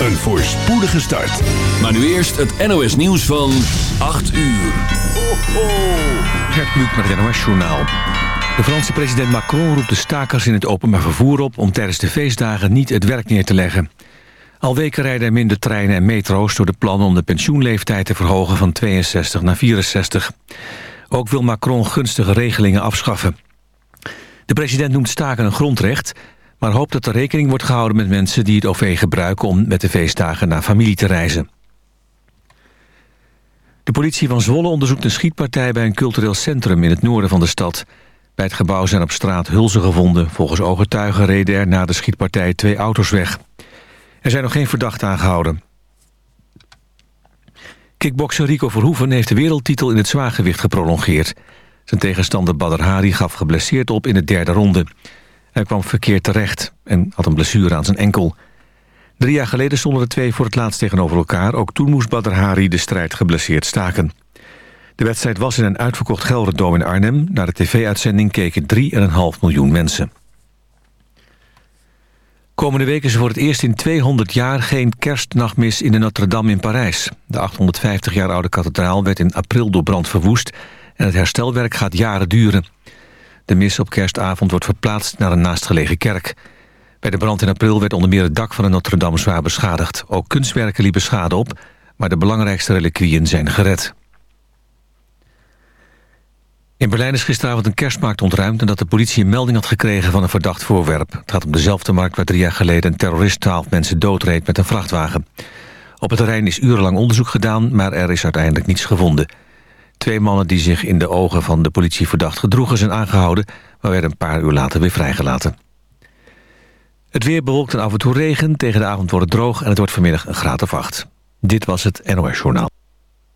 een voorspoedige start. Maar nu eerst het NOS nieuws van 8 uur. Ho, ho. Gert Kluk met het NOS Journaal. De Franse president Macron roept de stakers in het openbaar vervoer op... om tijdens de feestdagen niet het werk neer te leggen. Al weken rijden er minder treinen en metro's door de plannen om de pensioenleeftijd te verhogen van 62 naar 64. Ook wil Macron gunstige regelingen afschaffen. De president noemt staken een grondrecht... maar hoopt dat er rekening wordt gehouden met mensen die het OV gebruiken... om met de feestdagen naar familie te reizen. De politie van Zwolle onderzoekt een schietpartij bij een cultureel centrum in het noorden van de stad. Bij het gebouw zijn op straat hulzen gevonden. Volgens ooggetuigen reden er na de schietpartij twee auto's weg. Er zijn nog geen verdachten aangehouden. Kickbokser Rico Verhoeven heeft de wereldtitel in het zwaargewicht geprolongeerd. Zijn tegenstander Badr Hari gaf geblesseerd op in de derde ronde. Hij kwam verkeerd terecht en had een blessure aan zijn enkel. Drie jaar geleden stonden de twee voor het laatst tegenover elkaar. Ook toen moest Badr Hari de strijd geblesseerd staken. De wedstrijd was in een uitverkocht Gelderdoom in Arnhem. Naar de tv-uitzending keken 3,5 miljoen mensen. Komende week is er voor het eerst in 200 jaar geen kerstnachtmis in de Notre-Dame in Parijs. De 850 jaar oude kathedraal werd in april door brand verwoest... en het herstelwerk gaat jaren duren. De mis op kerstavond wordt verplaatst naar een naastgelegen kerk. Bij de brand in april werd onder meer het dak van de Notre-Dame zwaar beschadigd. Ook kunstwerken liepen schade op, maar de belangrijkste reliquieën zijn gered. In Berlijn is gisteravond een kerstmarkt ontruimd... nadat de politie een melding had gekregen van een verdacht voorwerp. Het gaat om dezelfde markt waar drie jaar geleden... een terrorist twaalf mensen doodreed met een vrachtwagen. Op het terrein is urenlang onderzoek gedaan... maar er is uiteindelijk niets gevonden. Twee mannen die zich in de ogen van de politie verdacht gedroegen... zijn aangehouden, maar werden een paar uur later weer vrijgelaten. Het weer bewolkt en af en toe regen. Tegen de avond wordt het droog en het wordt vanmiddag een graad of acht. Dit was het NOS Journaal.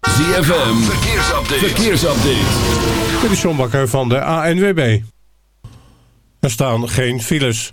ZFM, verkeersupdate. verkeersupdate. Dit is John Bakker van de ANWB. Er staan geen files.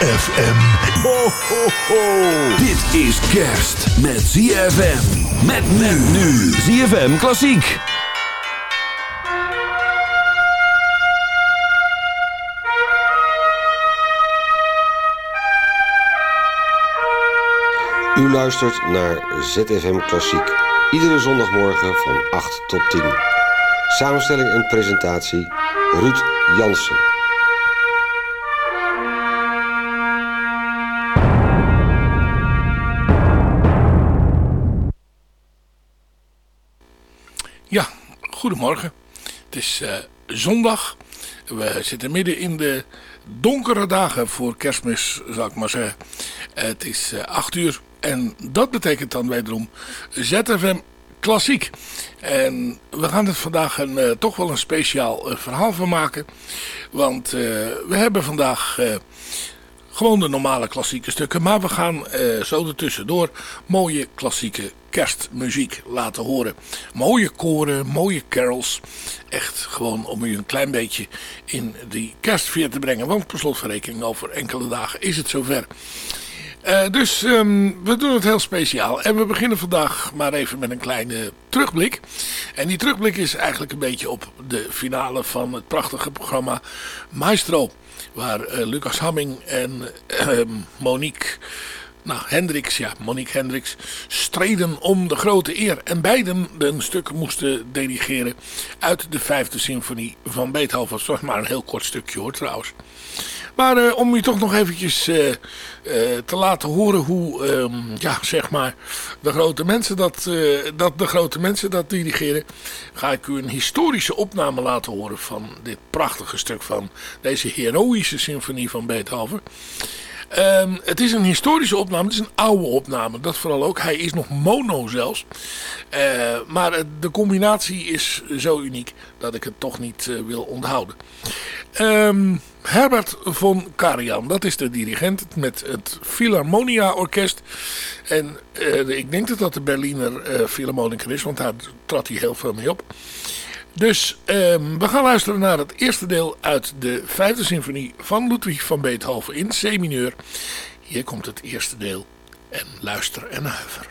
ZFM. Ho, ho, ho. Dit is kerst met ZFM. Met men nu. ZFM Klassiek. U luistert naar ZFM Klassiek. Iedere zondagmorgen van 8 tot 10. Samenstelling en presentatie Ruud Jansen. Goedemorgen. Het is eh, zondag. We zitten midden in de donkere dagen voor kerstmis, zou ik maar zeggen. Het is eh, 8 uur en dat betekent dan wederom ZFM Klassiek. En we gaan er vandaag een, eh, toch wel een speciaal eh, verhaal van maken. Want eh, we hebben vandaag eh, gewoon de normale klassieke stukken. Maar we gaan eh, zo ertussendoor mooie klassieke kerstmuziek laten horen. Mooie koren, mooie carols. Echt gewoon om u een klein beetje in die kerstfeer te brengen. Want per slot van rekening over enkele dagen is het zover. Eh, dus ehm, we doen het heel speciaal. En we beginnen vandaag maar even met een kleine terugblik. En die terugblik is eigenlijk een beetje op de finale van het prachtige programma Maestro. Waar eh, Lucas Hamming en eh, Monique... Nou, Hendricks, ja, Monique Hendricks streden om de grote eer. En beiden een stuk moesten dirigeren uit de vijfde symfonie van Beethoven. Was maar een heel kort stukje hoor trouwens. Maar eh, om u toch nog eventjes eh, eh, te laten horen hoe, ehm, ja, zeg maar, de grote mensen dat, dat de grote mensen dat dirigeren, ga ik u een historische opname laten horen van dit prachtige stuk van deze heroïsche symfonie van Beethoven. Ehm, het is een historische opname. Het is een oude opname. Dat vooral ook. Hij is nog mono zelfs. Uh, maar de combinatie is zo uniek dat ik het toch niet uh, wil onthouden. Um, Herbert von Karajan, dat is de dirigent met het Philharmonia Orkest. En uh, ik denk dat dat de Berliner Philharmoniker is, want daar trad hij heel veel mee op. Dus um, we gaan luisteren naar het eerste deel uit de vijfde symfonie van Ludwig van Beethoven in C-mineur. Hier komt het eerste deel en luister en huiver.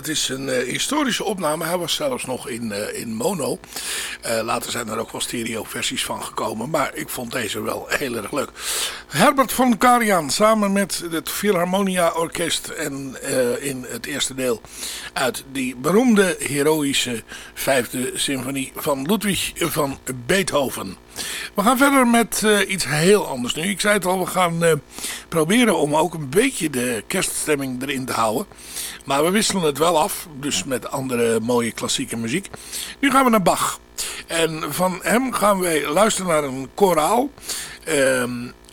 Het is een uh, historische opname. Hij was zelfs nog in, uh, in mono. Uh, later zijn er ook wel stereo versies van gekomen. Maar ik vond deze wel heel erg leuk. Herbert van Karian samen met het Philharmonia Orkest. En in het eerste deel uit die beroemde heroïsche vijfde symfonie van Ludwig van Beethoven. We gaan verder met uh, iets heel anders nu. Ik zei het al, we gaan uh, proberen om ook een beetje de kerststemming erin te houden. Maar we wisselen het wel af, dus met andere mooie klassieke muziek. Nu gaan we naar Bach. En van hem gaan wij luisteren naar een koraal. Uh,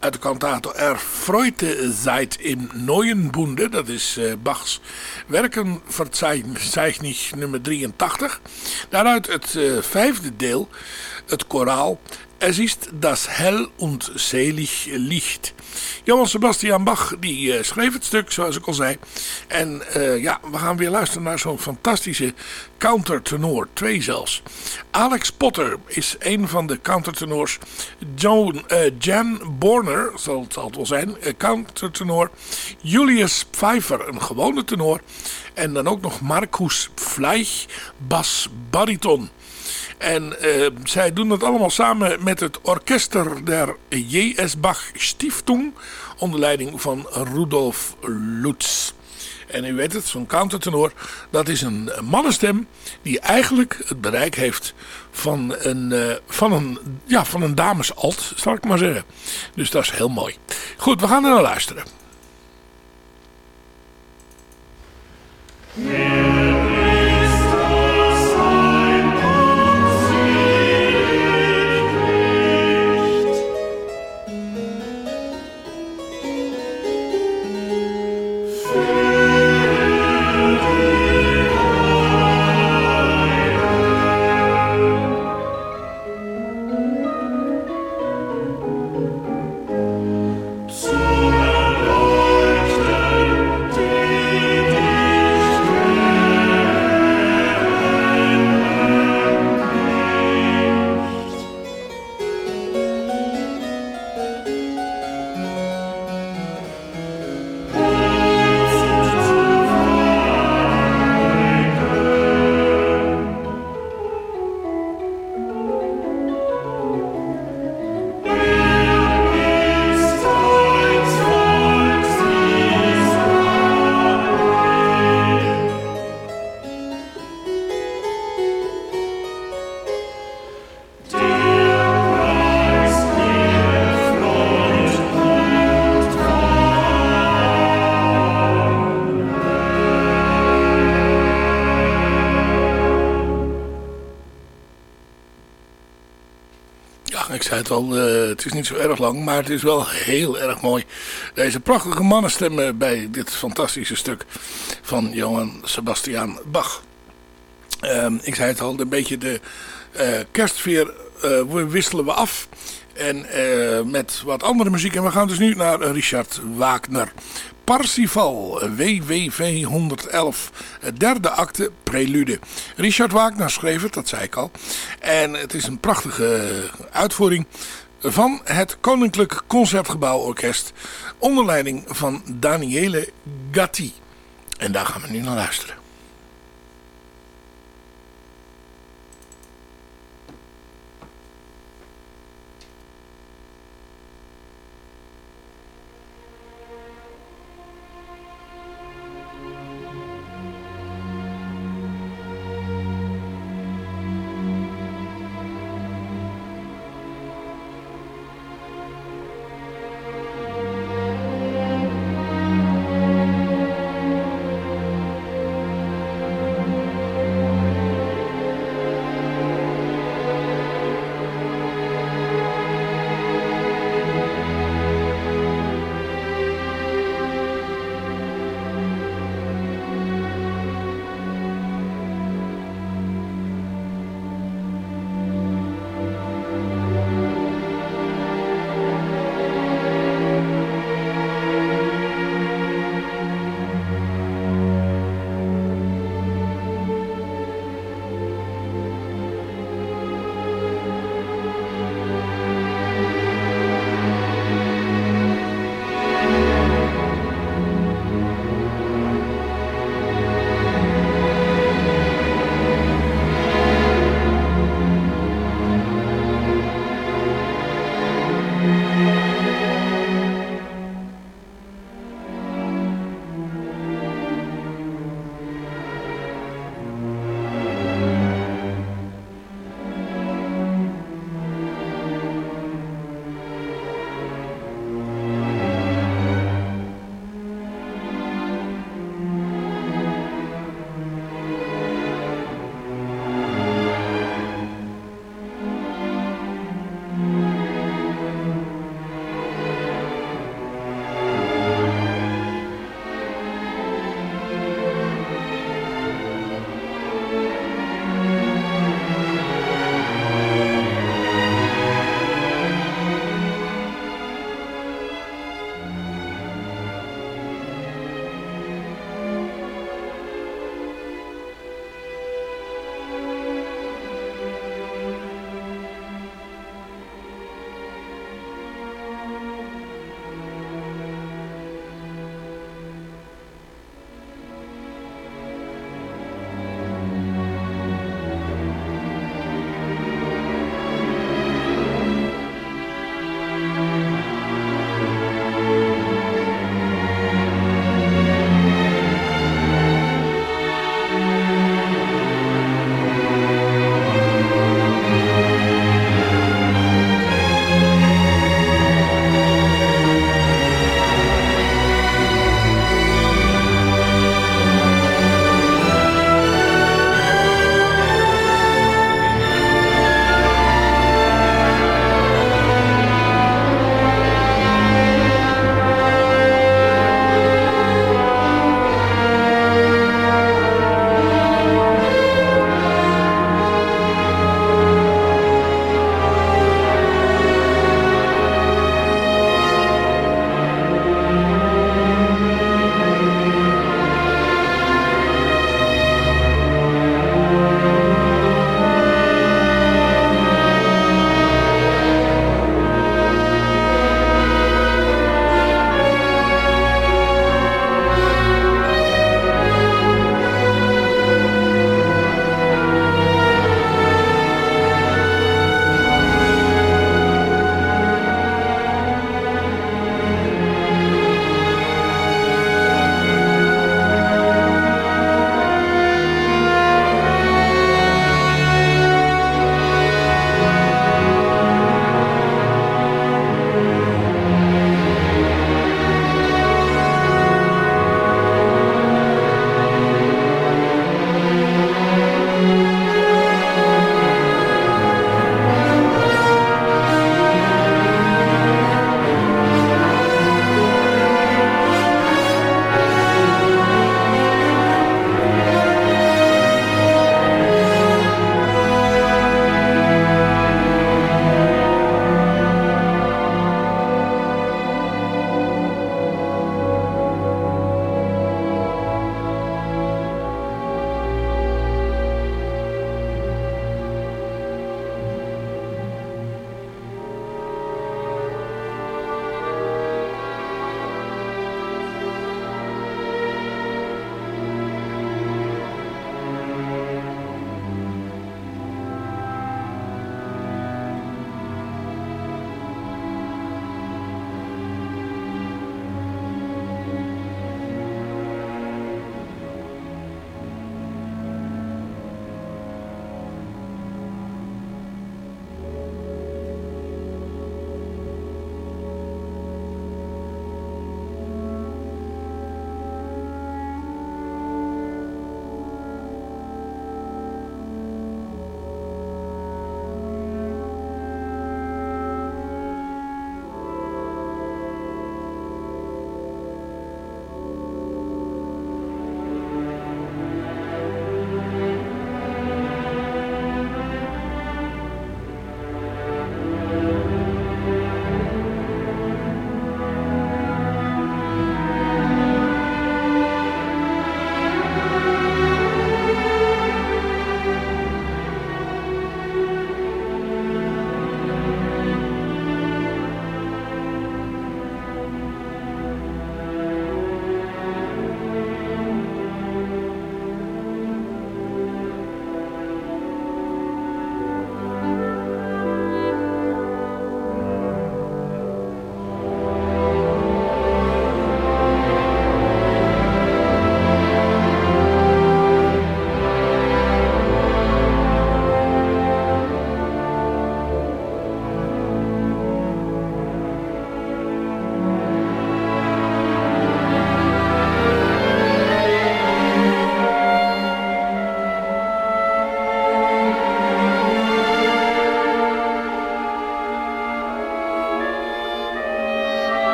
uit de kantato Er Freude im Neuen Bunde. Dat is uh, Bachs Werkenverzeichnis nummer 83. Daaruit het uh, vijfde deel, het koraal Es ist das hell und selig Licht. Johann Sebastian Bach die uh, schreef het stuk, zoals ik al zei. En uh, ja, we gaan weer luisteren naar zo'n fantastische countertenor. Twee zelfs. Alex Potter is een van de countertenors. Uh, Jan Borner, zal het, zal het wel zijn, countertenor. Julius Pfeiffer, een gewone tenor. En dan ook nog Marcus Fleich, bas bariton. En uh, zij doen dat allemaal samen met het Orkester der J.S. Bach Stiftung. Onder leiding van Rudolf Lutz. En u weet het, zo'n countertenor, dat is een mannenstem die eigenlijk het bereik heeft van een, uh, van een, ja, van een damesalt, zal ik maar zeggen. Dus dat is heel mooi. Goed, we gaan er naar luisteren. Het uh, het is niet zo erg lang, maar het is wel heel erg mooi. Deze prachtige mannenstemmen bij dit fantastische stuk van Johann Sebastian Bach. Uh, ik zei het al, een beetje de kerstsfeer uh, wisselen we af. En met wat andere muziek. En we gaan dus nu naar Richard Wagner. Parsifal, WWV 111, derde acte, prelude. Richard Wagner schreef het, dat zei ik al. En het is een prachtige uitvoering van het Koninklijk Concertgebouworkest onder leiding van Daniele Gatti. En daar gaan we nu naar luisteren.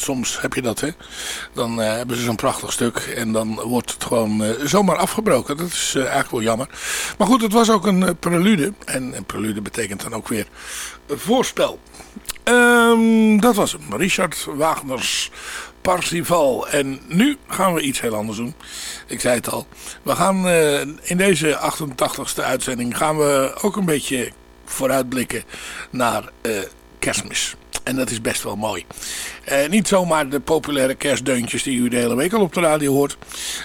Soms heb je dat, hè. Dan uh, hebben ze zo'n prachtig stuk en dan wordt het gewoon uh, zomaar afgebroken. Dat is uh, eigenlijk wel jammer. Maar goed, het was ook een prelude. En een prelude betekent dan ook weer voorspel. Um, dat was hem. Richard Wagners Parsifal. En nu gaan we iets heel anders doen. Ik zei het al. We gaan in deze 88ste uitzending gaan we ook een beetje vooruitblikken naar kerstmis. En dat is best wel mooi. Uh, niet zomaar de populaire kerstdeuntjes die u de hele week al op de radio hoort.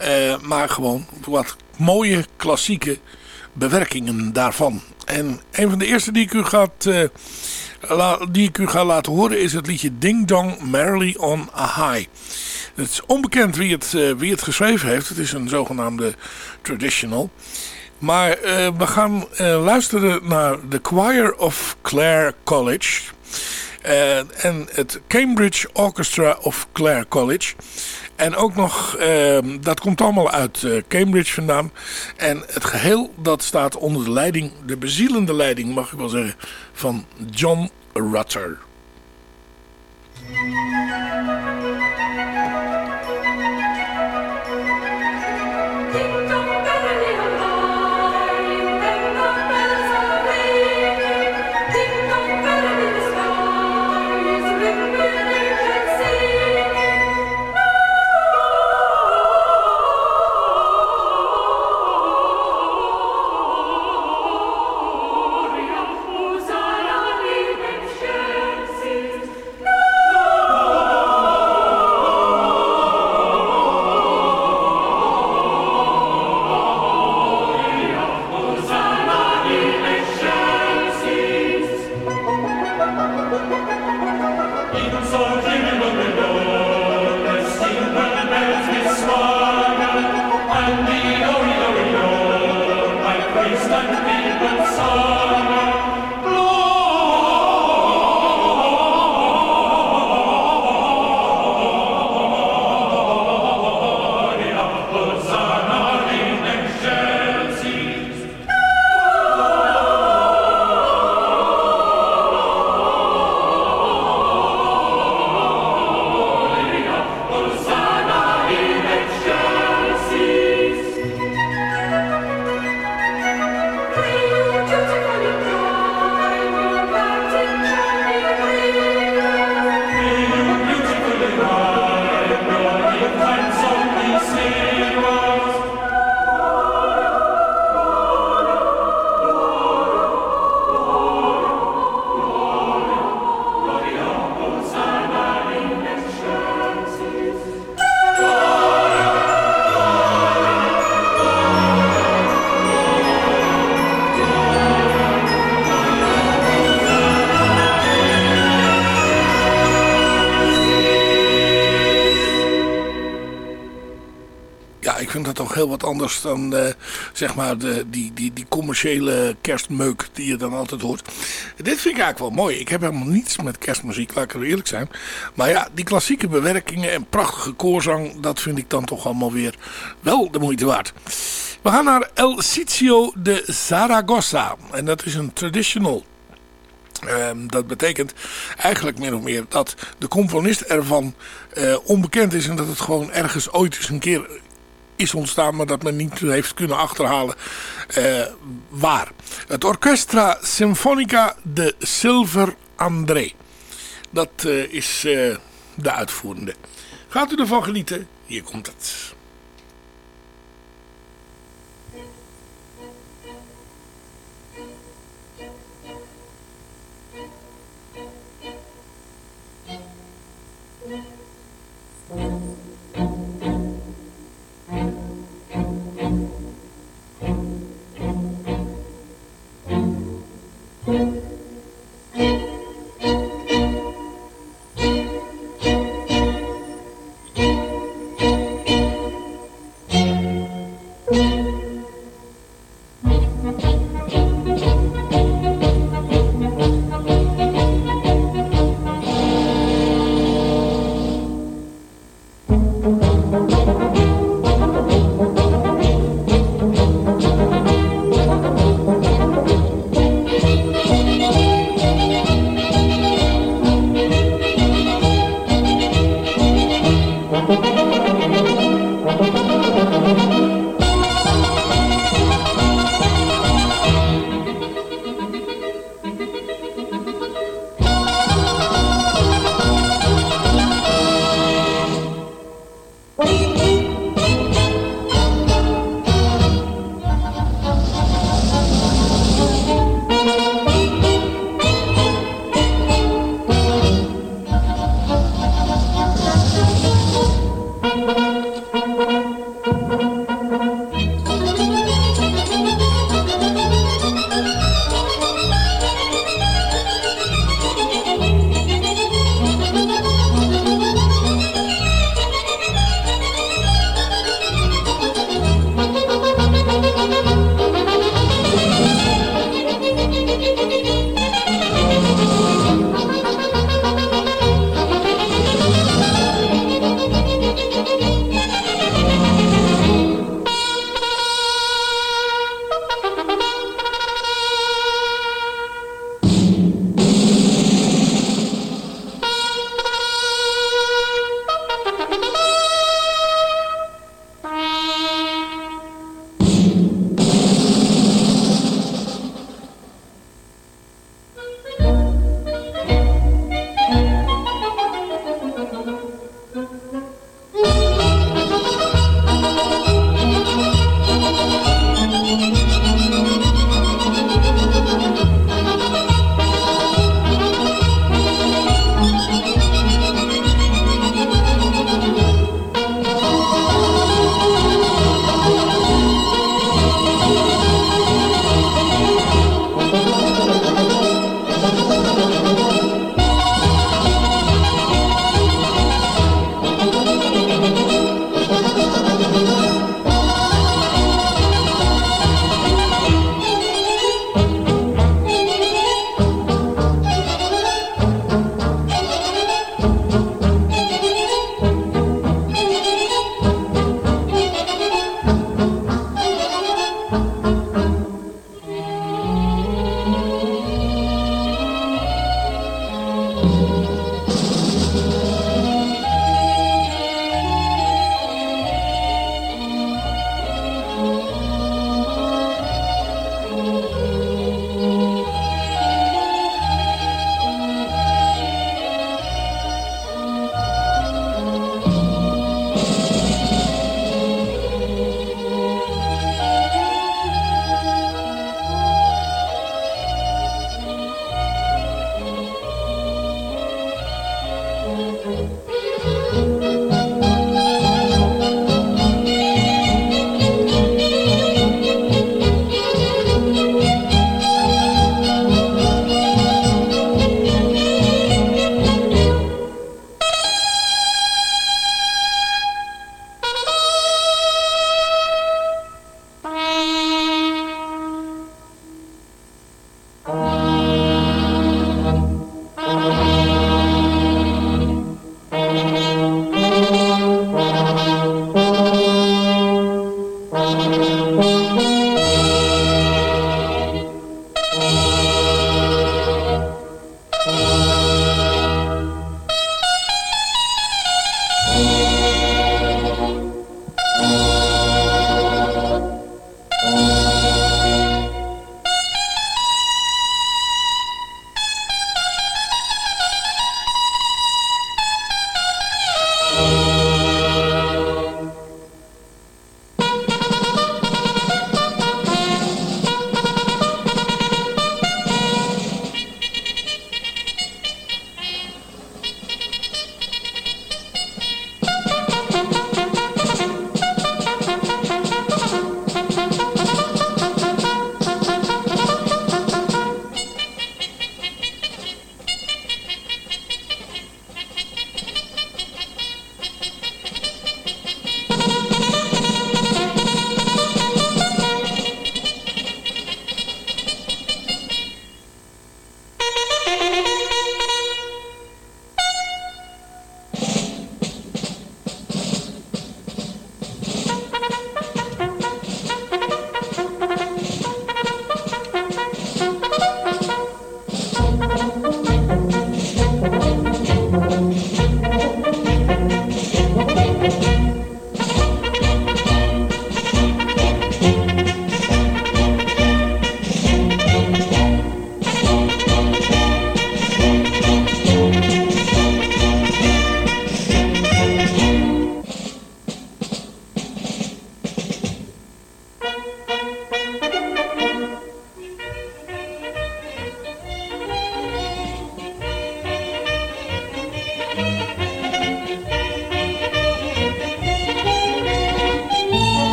Uh, maar gewoon wat mooie klassieke bewerkingen daarvan. En een van de eerste die ik u, gaat, la, die ik u ga laten horen is het liedje Ding Dong Merrily on a High. Het is onbekend wie het, wie het geschreven heeft. Het is een zogenaamde traditional. Maar we gaan luisteren naar The Choir of Clare College... Uh, en het Cambridge Orchestra of Clare College. En ook nog, uh, dat komt allemaal uit uh, Cambridge vandaan. En het geheel dat staat onder de leiding, de bezielende leiding mag ik wel zeggen, van John Rutter. Anders dan uh, zeg maar de, die, die, die commerciële kerstmeuk die je dan altijd hoort. Dit vind ik eigenlijk wel mooi. Ik heb helemaal niets met kerstmuziek, laat ik er eerlijk zijn. Maar ja, die klassieke bewerkingen en prachtige koorzang, dat vind ik dan toch allemaal weer wel de moeite waard. We gaan naar El Sitio de Zaragoza. En dat is een traditional Um, dat betekent eigenlijk min of meer dat de componist ervan uh, onbekend is en dat het gewoon ergens ooit eens een keer is ontstaan, maar dat men niet heeft kunnen achterhalen uh, waar. Het Orchestra Sinfonica de Silver André. Dat uh, is uh, de uitvoerende. Gaat u ervan genieten? Hier komt het.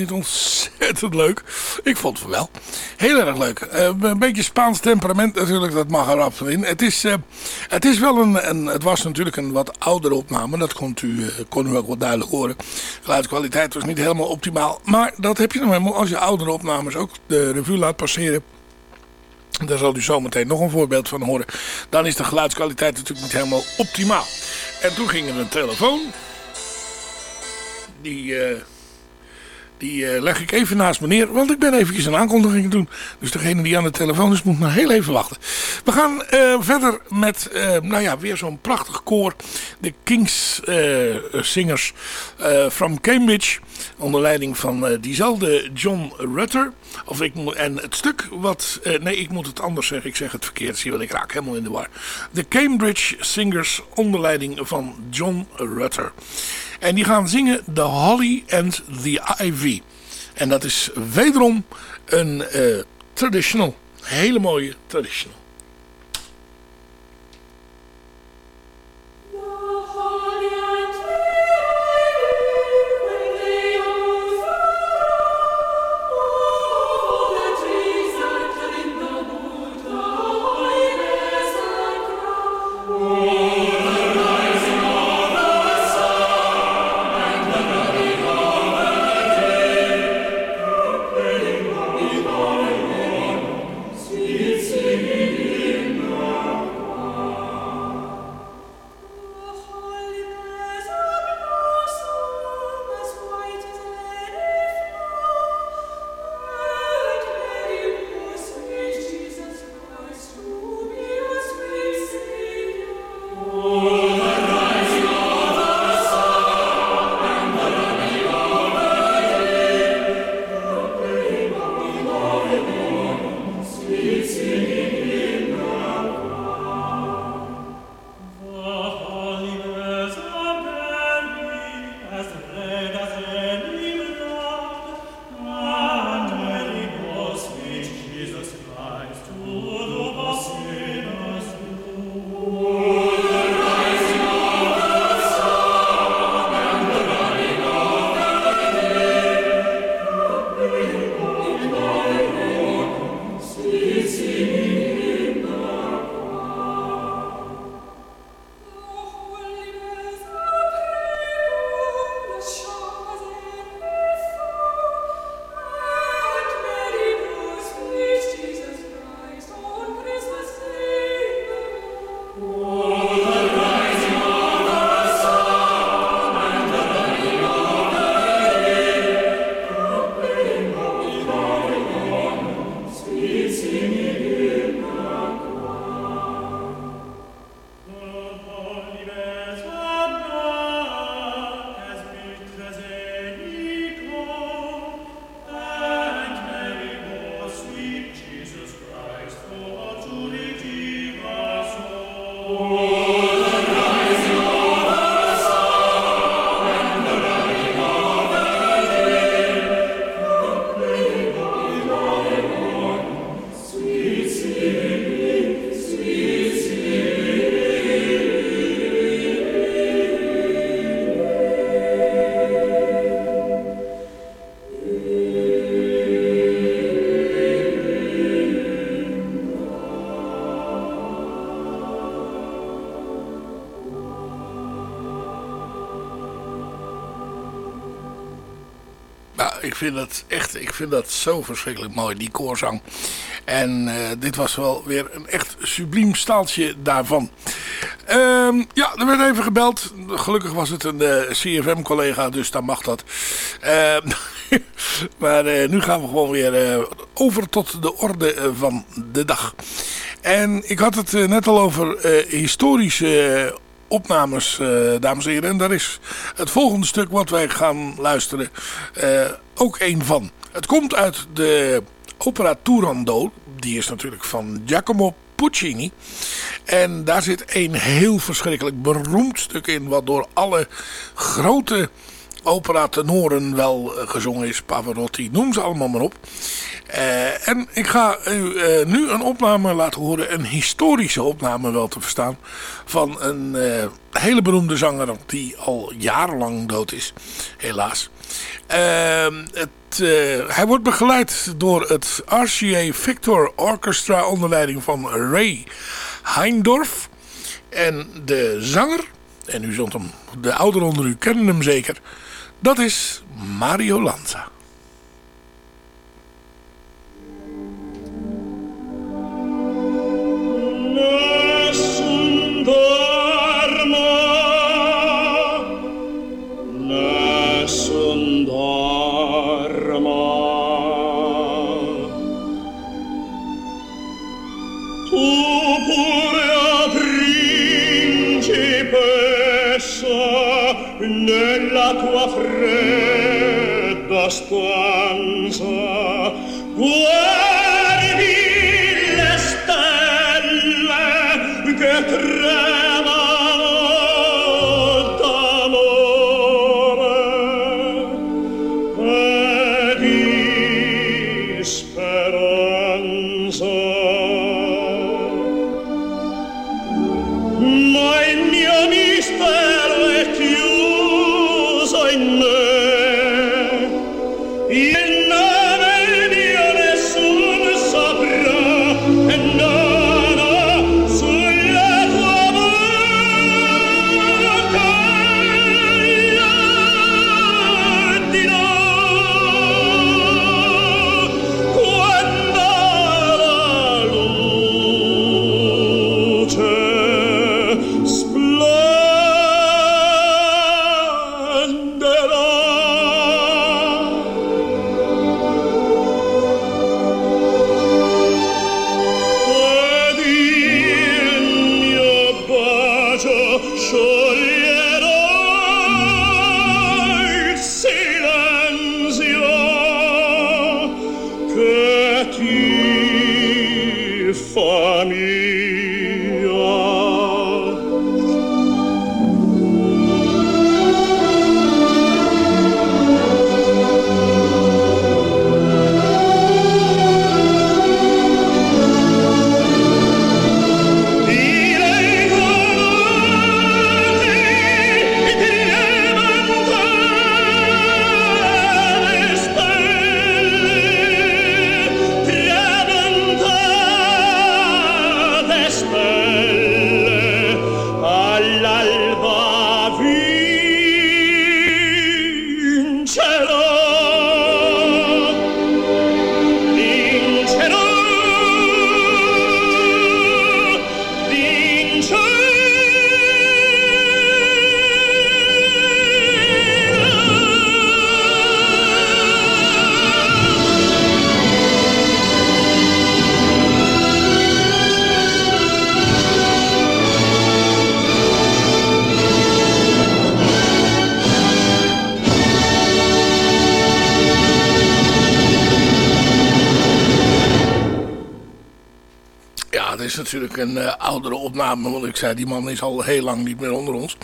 Niet ontzettend leuk? Ik vond het wel. Heel erg leuk. een beetje Spaans temperament natuurlijk, dat mag er absoluut in. Het is, het is wel een, een, het was natuurlijk een wat oudere opname. Dat kon u, kon u ook wel duidelijk horen. Geluidskwaliteit was niet helemaal optimaal. Maar dat heb je nou helemaal als je oudere opnames ook de revue laat passeren. Daar zal u zometeen nog een voorbeeld van horen. Dan is de geluidskwaliteit natuurlijk niet helemaal optimaal. En toen ging er een telefoon. Die, die uh, leg ik even naast me neer. Want ik ben eventjes een aankondiging doen. Dus degene die aan de telefoon is moet maar heel even wachten. We gaan uh, verder met nou ja, weer zo'n prachtig koor. De Kings Singers from Cambridge. Onder leiding van diezelfde John Rutter. Of ik en het stuk wat... nee, ik moet het anders zeggen. Ik zeg het verkeerd. Zie wel, ik raak helemaal in de war. De Cambridge Singers onder leiding van John Rutter. En die gaan zingen The Holly and the Ivy. En dat is wederom een uh, traditional. Hele mooie traditional. Vind dat echt, ik vind dat zo verschrikkelijk mooi, die koorzang. En uh, dit was wel weer een echt subliem staaltje daarvan. Um, ja, er werd even gebeld. Gelukkig was het een uh, CFM-collega, dus dan mag dat. Uh, maar uh, nu gaan we gewoon weer over tot de orde van de dag. En ik had het net al over historische opnames, dames en heren. En daar is het volgende stuk wat wij gaan luisteren ook een van. Het komt uit de opera Turandot. Die is natuurlijk van Giacomo Puccini. En daar zit een heel verschrikkelijk beroemd stuk in. Wat door alle grote opera-tenoren wel eh, gezongen is. Pavarotti, noem ze allemaal maar op. Uh, en ik ga u uh, nu een opname laten horen. Een historische opname wel te verstaan. Van een hele beroemde zanger die al jarenlang dood is. Helaas. Ehm, het, eh, hij wordt begeleid door het RCA Victor Orchestra onder leiding van Ray Heindorf. En de zanger, en u zult hem, de ouderen onder u kennen hem zeker, dat is Mario Lanza. Nessun dorma, nessun dorma. nella tua fredda stanza guarda een eh, oudere opname, want ik zei, die man is al heel lang niet meer onder ons.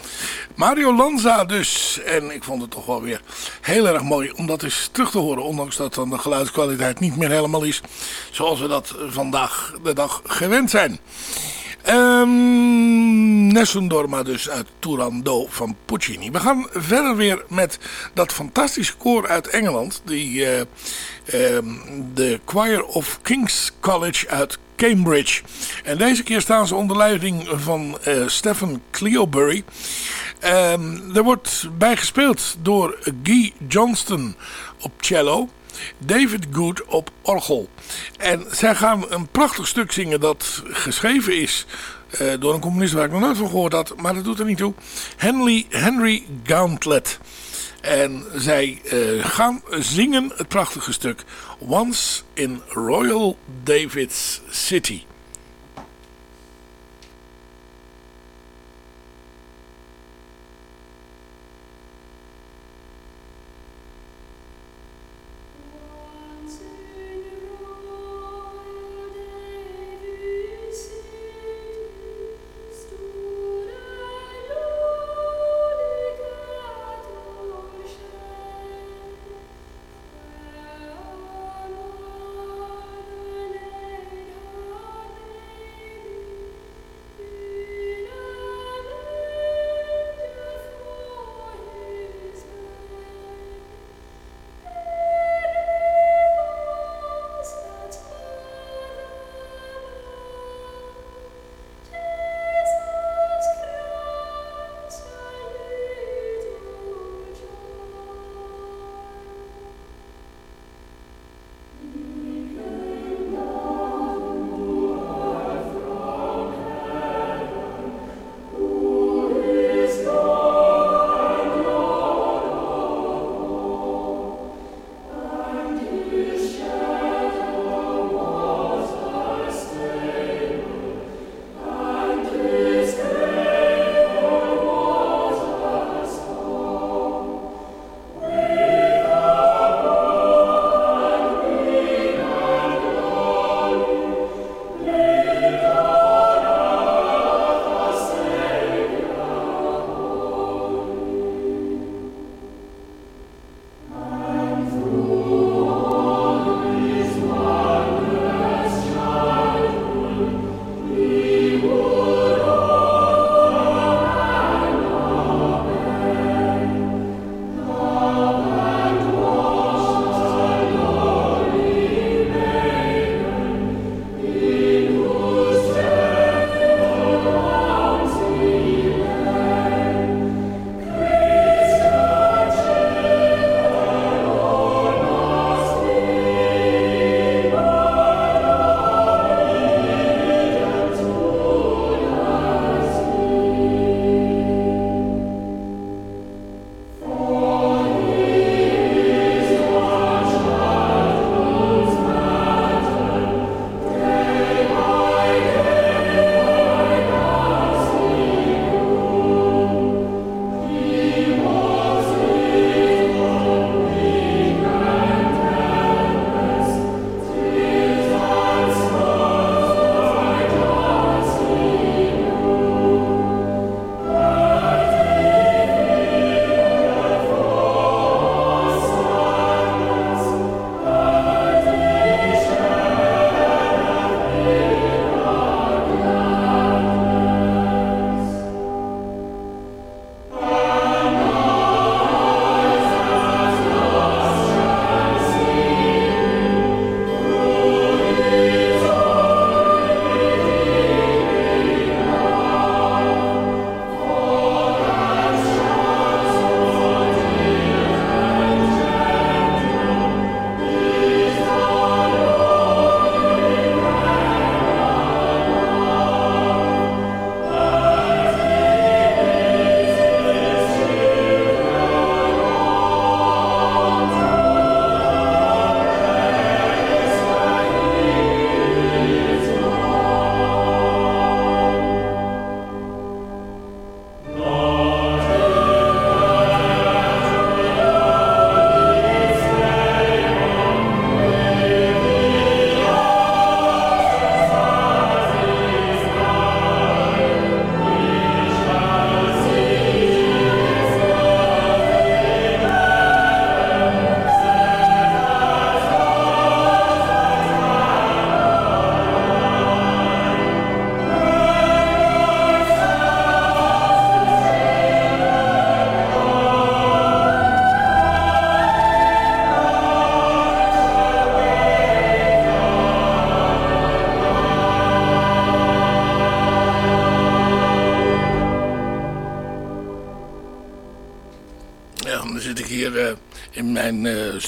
Mario Lanza dus. En ik vond het toch wel weer heel erg mooi om dat eens terug te horen. Ondanks dat dan de geluidskwaliteit niet meer helemaal is zoals we dat vandaag de dag gewend zijn. Ehm Nessun Dorma dus uit Turandot van Puccini. We gaan verder weer met dat fantastische koor uit Engeland. Die, eh, ehm, de Choir of King's College uit Cambridge. En deze keer staan ze onder leiding van eh, Stephen Cleobury. Ehm, er wordt bijgespeeld door Guy Johnston op cello. David Good op orgel. En zij gaan een prachtig stuk zingen dat geschreven is eh, door een componist waar ik nog nooit van gehoord had. Maar dat doet er niet toe. Henry, Henry Gauntlet. En zij eh, gaan zingen het prachtige stuk Once in Royal David's City.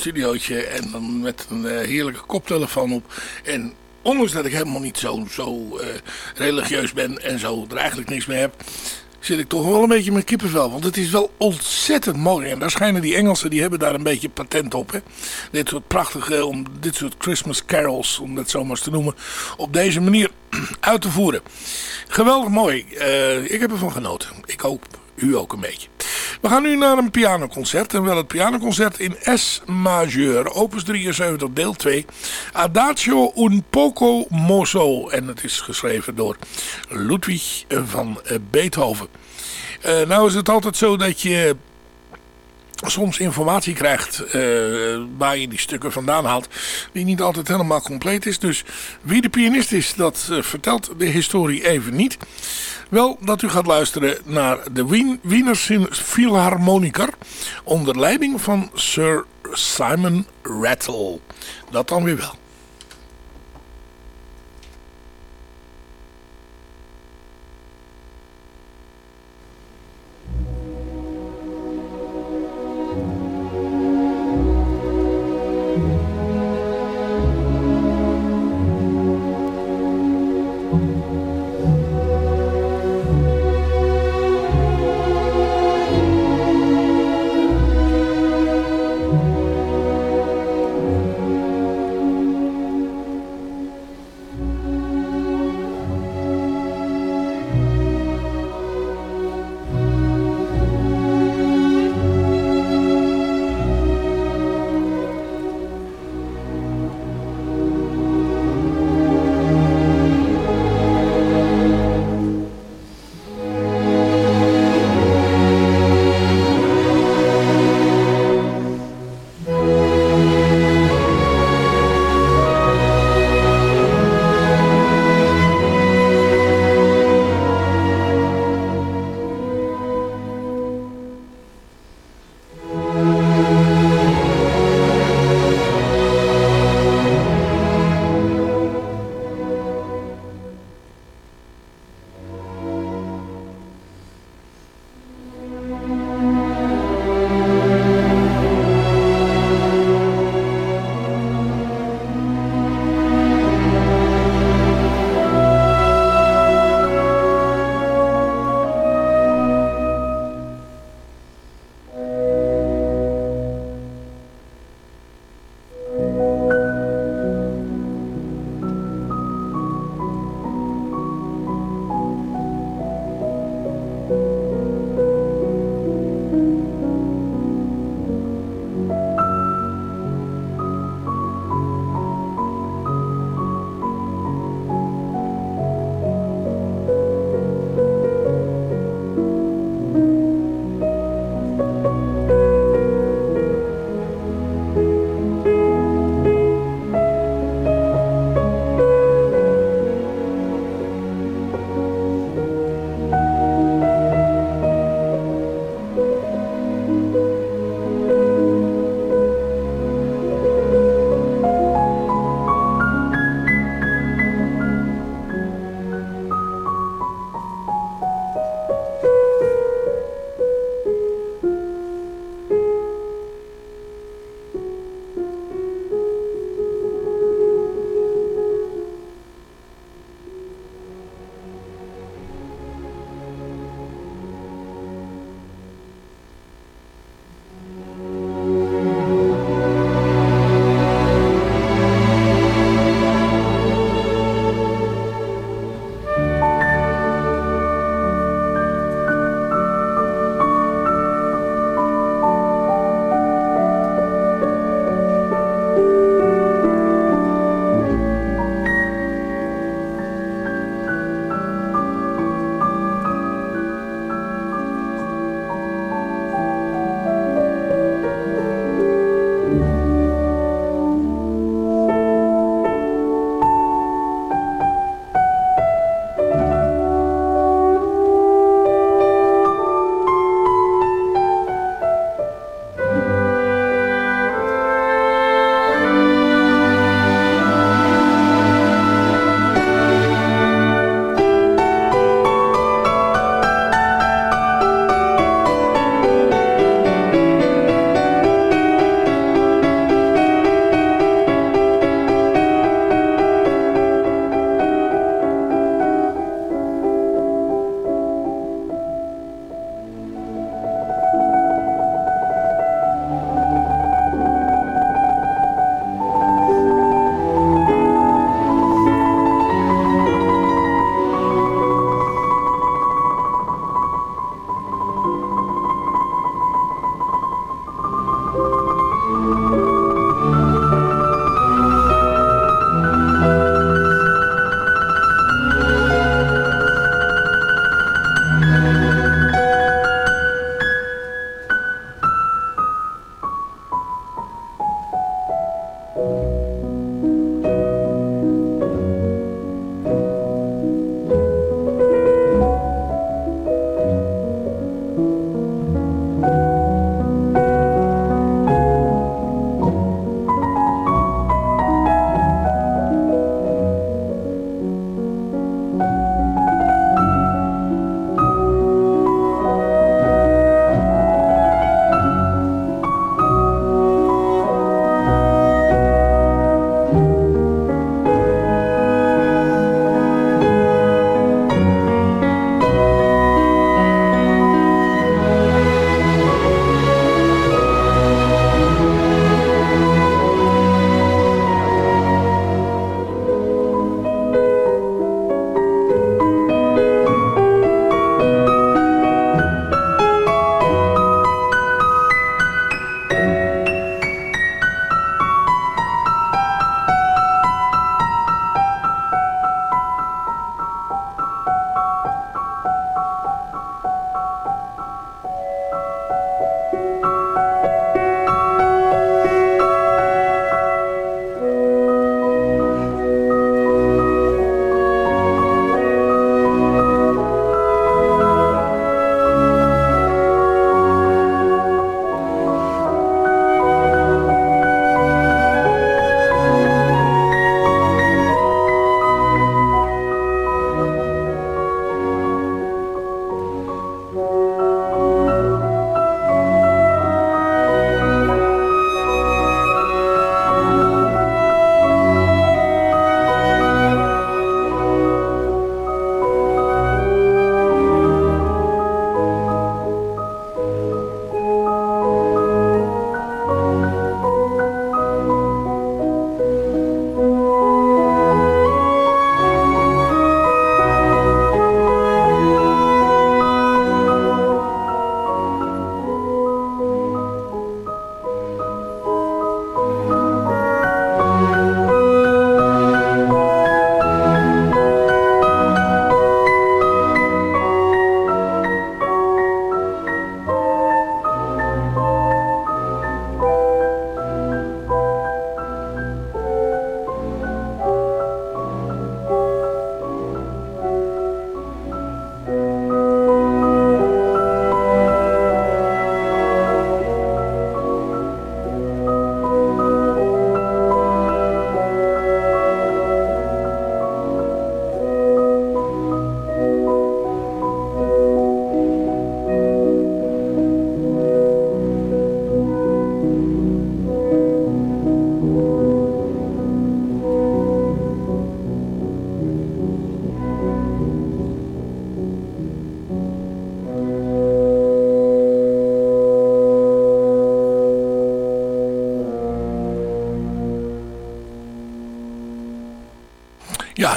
Studiootje en dan met een heerlijke koptelefoon op. En ondanks dat ik helemaal niet zo, zo religieus ben en zo er eigenlijk niks mee heb zit ik toch wel een beetje met kippenvel. Want het is wel ontzettend mooi. En daar schijnen die Engelsen, die hebben daar een beetje patent op. Hè? Dit soort prachtige, om, dit soort Christmas carols, om dat zo maar eens te noemen, op deze manier uit te voeren. Geweldig mooi. Uh, ik heb ervan genoten. Ik hoop u ook een beetje. We gaan nu naar een pianoconcert. En wel het pianoconcert in S majeur. Opus 73 deel 2. Adagio un poco mozo. En het is geschreven door Ludwig van Beethoven. Uh, nou is het altijd zo dat je soms informatie krijgt uh, waar je die stukken vandaan haalt die niet altijd helemaal compleet is. Dus wie de pianist is, dat vertelt de historie even niet. Wel dat u gaat luisteren naar de Wien Wiener Philharmoniker onder leiding van Sir Simon Rattle. Dat dan weer wel.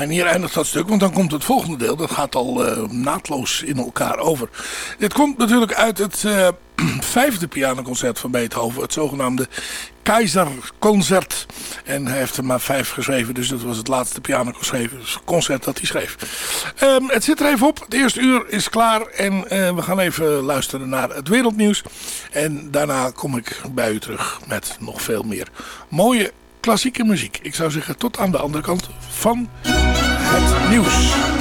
En hier eindigt dat stuk, want dan komt het volgende deel. Dat gaat al uh, naadloos in elkaar over. Dit komt natuurlijk uit het uh, vijfde pianoconcert van Beethoven. Het zogenaamde Keizerconcert. En hij heeft er maar vijf geschreven, dus dat was het laatste pianoconcert dat hij schreef. Um, het zit er even op. Het eerste uur is klaar en uh, we gaan even luisteren naar het wereldnieuws. En daarna kom ik bij u terug met nog veel meer mooie klassieke muziek. Ik zou zeggen tot aan de andere kant van het nieuws.